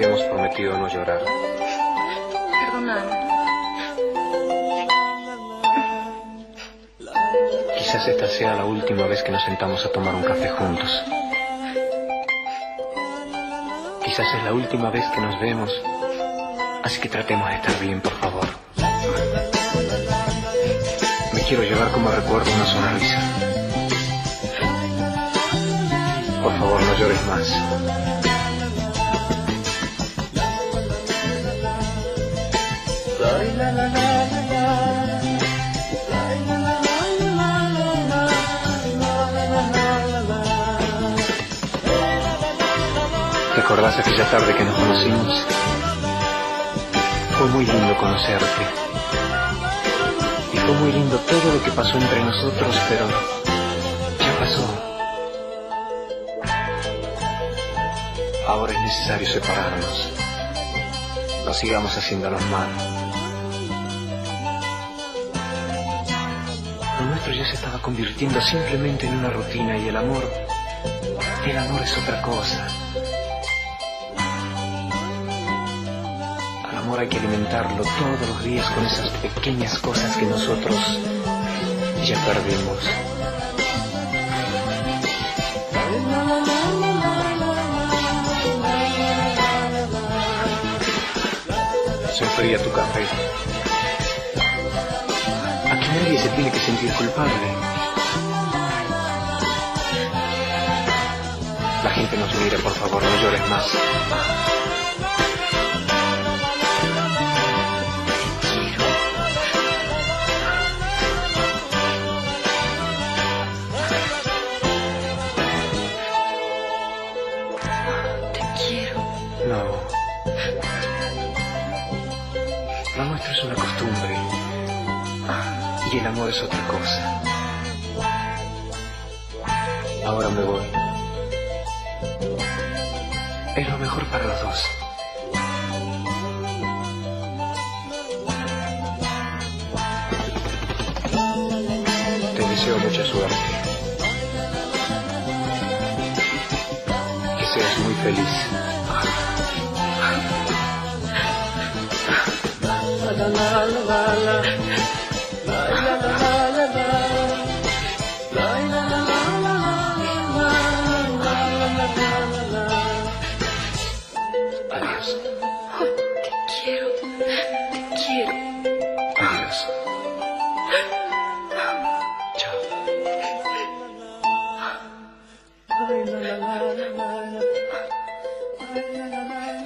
hemos prometido no llorar. Perdóname. Quizás esta sea la última vez que nos sentamos a tomar un café juntos. Quizás es la última vez que nos vemos. Así que tratemos de estar bien, por favor. Me quiero llevar como recuerdo una sonrisa. Por favor, no llores más. ¿Recordás aquella tarde que nos conocimos? Fue muy lindo conocerte. Y fue muy lindo todo lo que pasó entre nosotros, pero ya pasó. Ahora es necesario separarnos. No sigamos haciéndonos mal. Nuestro ya se estaba convirtiendo simplemente en una rutina y el amor, el amor es otra cosa. Al amor hay que alimentarlo todos los días con esas pequeñas cosas que nosotros ya perdimos. Se tu café. Nadie se tiene que sentir culpable. La gente nos mira, por favor, no llores más. Te quiero. No. Lo nuestro es una costumbre. Y el amor es otra cosa. Ahora me voy. Es lo mejor para los dos. Te deseo mucha suerte. Que seas muy feliz. Adiós. Oh, te quiero, te quiero. Adiós. Chao. Ay, la, la, la, la, la. Ay, la, la, la.